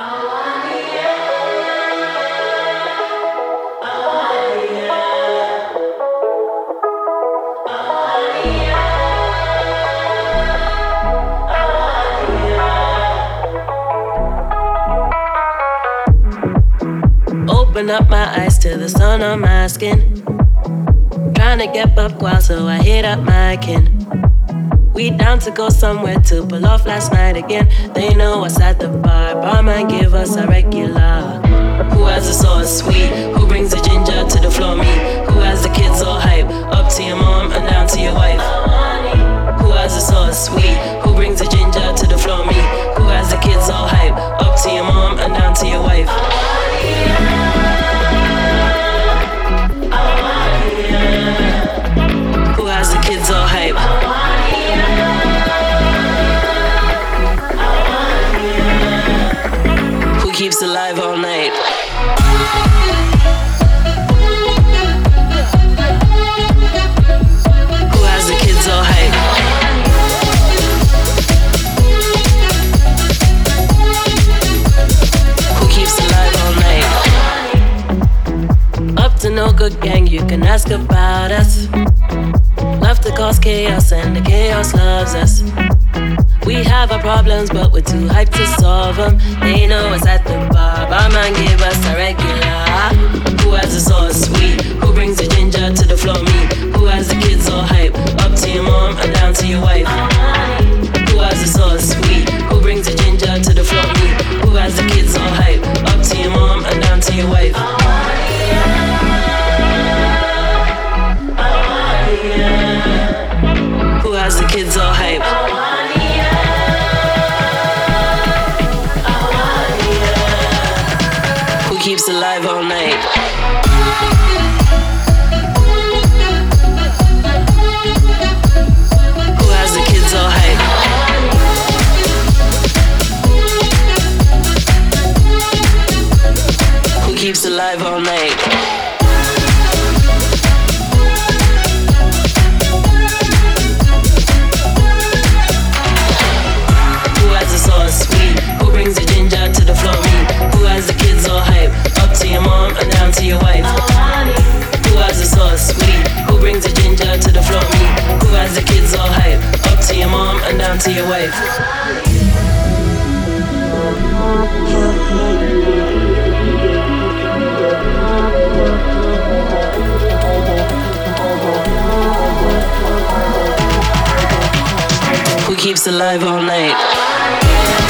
Open up my eyes to the sun on my skin. Trying to get up while so I hit up my kin. We down to go somewhere to pull off last night again. They know us at the bar. Barman give us a regular. Who has the sauce sweet? Who brings the ginger to the floor? Me. Who has the kids all hype? Up to your mom and down to your wife. Who has the sauce sweet? Who brings the ginger to the floor? Good gang, you can ask about us. Love to cause chaos, and the chaos loves us. We have our problems, but we're too hyped to solve them. They know keeps alive all night? Keeps alive all night? Keeps alive all night?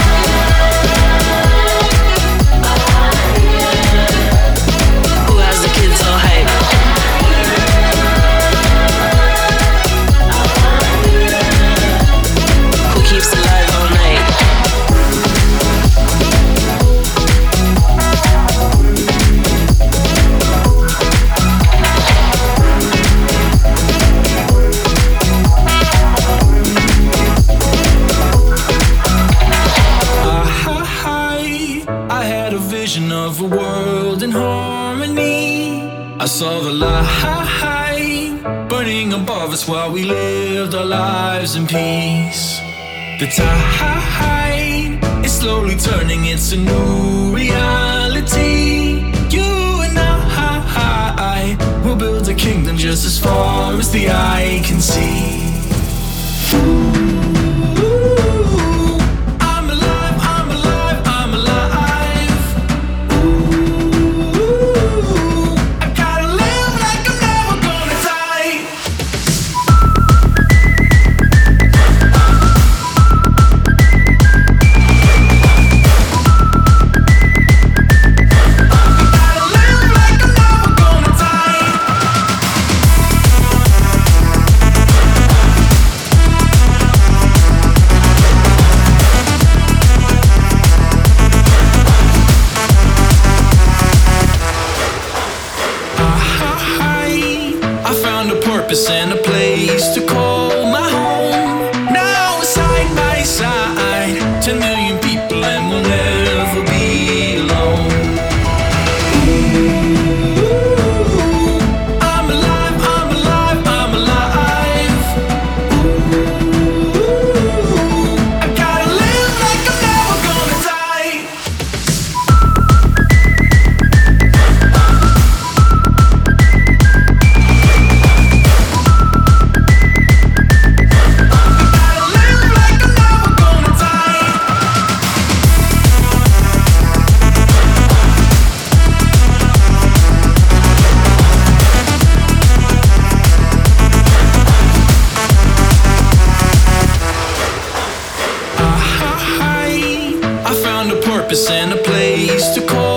Saw the light burning above us while we lived our lives in peace. The tide is slowly turning, it's a new reality. You and I will build a kingdom just as far as the eye can see. hide. I found a purpose and a place to call.